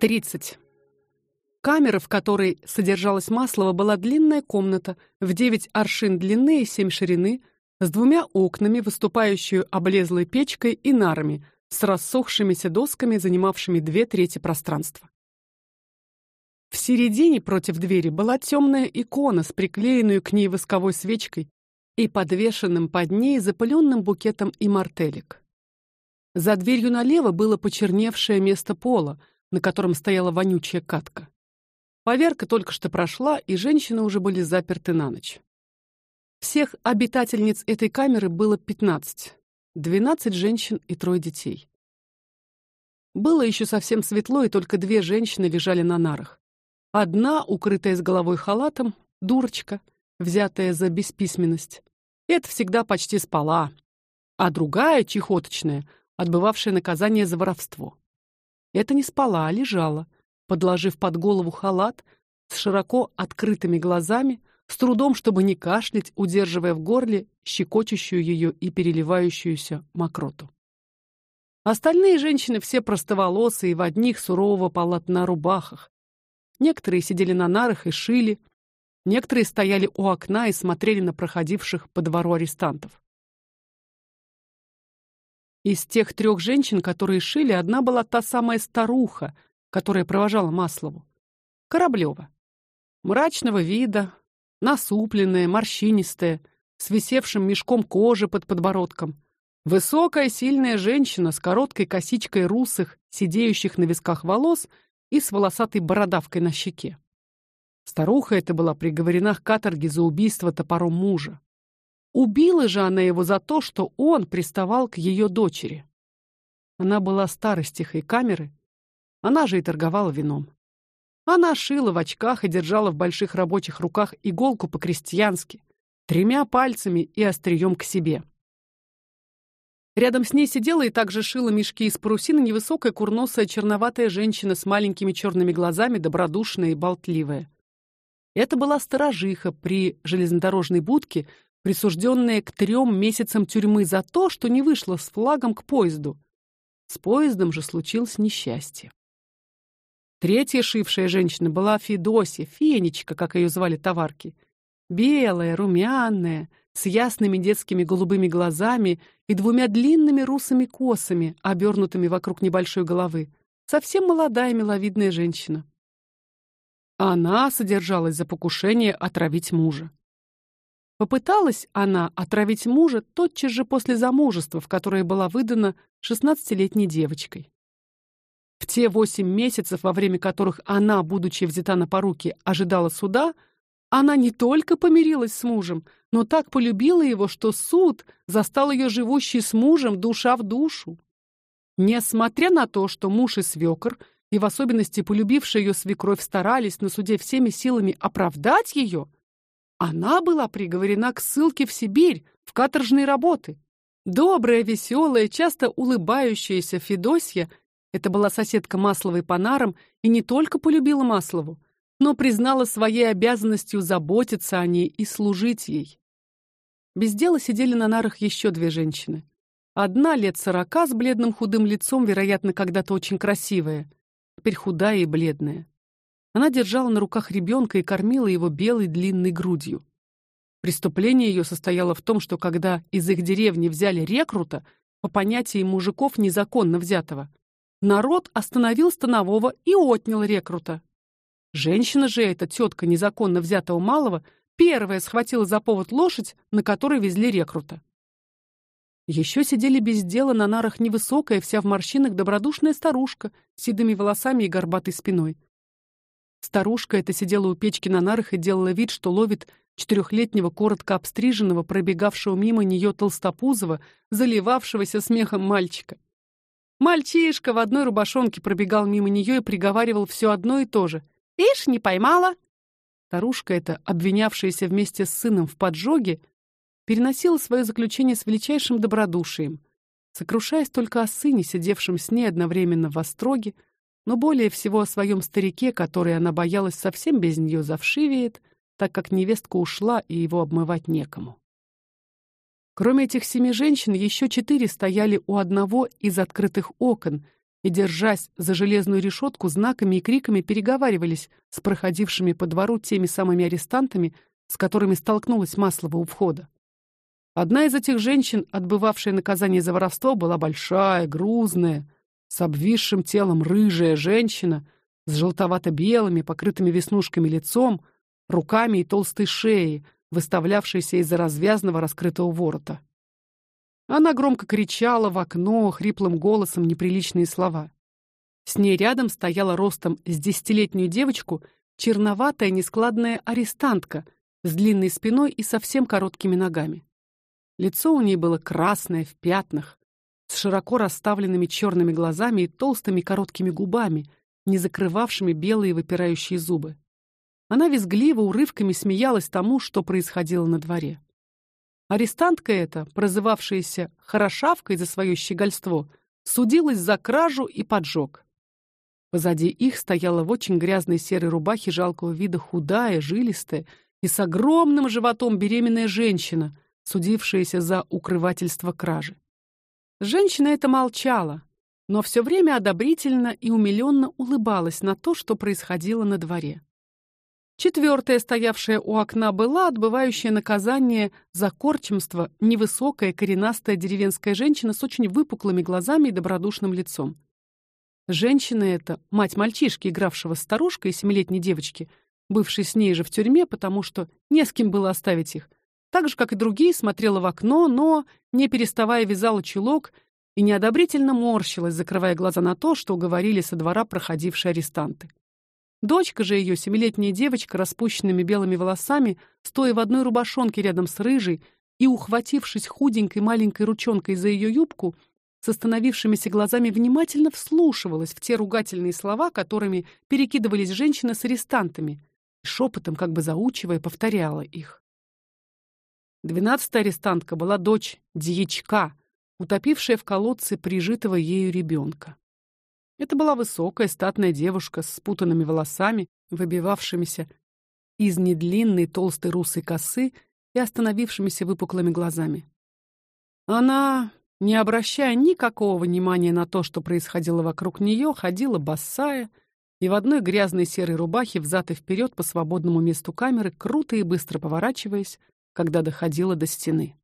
30. Камера, в которой содержалось Маслово, была длинная комната в 9 аршин длины и 7 ширины, с двумя окнами, выступающую облезлой печкой и нарами, с рассохшимися досками, занимавшими две трети пространства. В середине против двери была темная икона с приклеенной к ней восковой свечкой и подвешенным под ней запыленным букетом имартелек. За дверью налево было почерневшее место пола, на котором стояла вонючая катка. Поверка только что прошла, и женщины уже были заперты на ночь. Всех обитательниц этой камеры было 15. 12 женщин и трое детей. Было еще совсем светло, и только две женщины лежали на нарах. Одна, укрытая с головой халатом, дурочка, взятая за бесписьменность. Это всегда почти спала. А другая, чехоточная, отбывавшая наказание за воровство. Это не спала, а лежала, подложив под голову халат, с широко открытыми глазами, с трудом, чтобы не кашлять, удерживая в горле щекочущую ее и переливающуюся мокроту. Остальные женщины все простоволосые в одних сурового полотна рубахах. Некоторые сидели на нарах и шили, некоторые стояли у окна и смотрели на проходивших по двору арестантов. Из тех трех женщин, которые шили, одна была та самая старуха, которая провожала Маслову. Кораблева. Мрачного вида, насупленная, морщинистая, с висевшим мешком кожи под подбородком. Высокая, сильная женщина с короткой косичкой русых, сидеющих на висках волос и с волосатой бородавкой на щеке. Старуха эта была приговорена к каторге за убийство топором мужа. Убила же она его за то, что он приставал к ее дочери. Она была старостихой камеры, она же и торговала вином. Она шила в очках и держала в больших рабочих руках иголку по-крестьянски, тремя пальцами и острием к себе. Рядом с ней сидела и также шила мешки из парусины невысокая курносая черноватая женщина с маленькими черными глазами, добродушная и болтливая. Это была сторожиха при железнодорожной будке, присужденная к трем месяцам тюрьмы за то, что не вышла с флагом к поезду. С поездом же случилось несчастье. Третья шившая женщина была Федосия, Фенечка, как ее звали товарки. Белая, румяная, с ясными детскими голубыми глазами и двумя длинными русыми косами, обернутыми вокруг небольшой головы. Совсем молодая миловидная женщина. Она содержалась за покушение отравить мужа. Попыталась она отравить мужа тотчас же после замужества, в которое была выдана шестнадцатилетней девочкой. В те восемь месяцев, во время которых она, будучи взята на поруки, ожидала суда, она не только помирилась с мужем, но так полюбила его, что суд застал ее живущей с мужем душа в душу. Несмотря на то, что муж и свекор, и в особенности полюбившая ее свекровь, старались на суде всеми силами оправдать ее, она была приговорена к ссылке в Сибирь, в каторжные работы. Добрая, веселая, часто улыбающаяся Федосья, это была соседка Масловой по нарам, и не только полюбила Маслову, но признала своей обязанностью заботиться о ней и служить ей. Без дела сидели на нарах еще две женщины. Одна лет сорока с бледным худым лицом, вероятно, когда-то очень красивая, теперь худая и бледная. Она держала на руках ребенка и кормила его белой длинной грудью. Преступление ее состояло в том, что когда из их деревни взяли рекрута, по понятиям мужиков незаконно взятого, народ остановил станового и отнял рекрута. Женщина же эта тетка незаконно взятого малого первая схватила за повод лошадь, на которой везли рекрута. Еще сидели без дела на нарах невысокая, вся в морщинах добродушная старушка с седыми волосами и горбатой спиной. Старушка эта сидела у печки на нарах и делала вид, что ловит четырехлетнего коротко обстриженного, пробегавшего мимо нее толстопузого, заливавшегося смехом мальчика. Мальчишка в одной рубашонке пробегал мимо нее и приговаривал все одно и то же: "Ишь, не поймала". Старушка эта, обвинявшаяся вместе с сыном в поджоге, переносила свое заключение с величайшим добродушием, сокрушаясь только о сыне, сидевшем с ней одновременно в остроге, но более всего о своем старике, который она боялась совсем без нее завшивеет, так как невестка ушла и его обмывать некому. Кроме этих семи женщин, еще четыре стояли у одного из открытых окон, и, держась за железную решетку, знаками и криками переговаривались с проходившими по двору теми самыми арестантами, с которыми столкнулась Маслова у входа. Одна из этих женщин, отбывавшая наказание за воровство, была большая, грузная, с обвисшим телом рыжая женщина с желтовато-белыми, покрытыми веснушками лицом, руками и толстой шеей, выставлявшейся из-за развязного раскрытого ворота. Она громко кричала в окно хриплым голосом неприличные слова. С ней рядом стояла ростом с десятилетнюю девочку черноватая нескладная арестантка с длинной спиной и совсем короткими ногами. Лицо у ней было красное в пятнах, с широко расставленными черными глазами и толстыми короткими губами, не закрывавшими белые выпирающие зубы. Она визгливо урывками смеялась тому, что происходило на дворе. Арестантка эта, прозывавшаяся Хорошавкой за свое щегольство, судилась за кражу и поджог. Позади их стояла в очень грязной серой рубахе жалкого вида худая, жилистая и с огромным животом беременная женщина, судившаяся за укрывательство кражи. Женщина эта молчала, но все время одобрительно и умилённо улыбалась на то, что происходило на дворе. Четвертая, стоявшая у окна, была отбывающая наказание за корчемство, невысокая, коренастая деревенская женщина с очень выпуклыми глазами и добродушным лицом. Женщина эта, мать мальчишки, игравшего с старушкой и семилетней девочки, бывшей с ней же в тюрьме, потому что не с кем было оставить их, так же как и другие, смотрела в окно, но не переставая вязала чулок и неодобрительно морщилась, закрывая глаза на то, что говорили со двора проходившие арестанты. Дочка же ее, семилетняя девочка, распущенными белыми волосами, стоя в одной рубашонке рядом с рыжей и ухватившись худенькой маленькой ручонкой за ее юбку, с остановившимися глазами внимательно вслушивалась в те ругательные слова, которыми перекидывались женщины с арестантами, и шепотом, как бы заучивая, повторяла их. Двенадцатая арестантка была дочь дьячка, утопившая в колодце прижитого ею ребенка. Это была высокая, статная девушка с спутанными волосами, выбивавшимися из недлинной толстой русой косы и остановившимися выпуклыми глазами. Она, не обращая никакого внимания на то, что происходило вокруг нее, ходила босая и в одной грязной серой рубахе взад и вперед по свободному месту камеры, круто и быстро поворачиваясь, когда доходила до стены.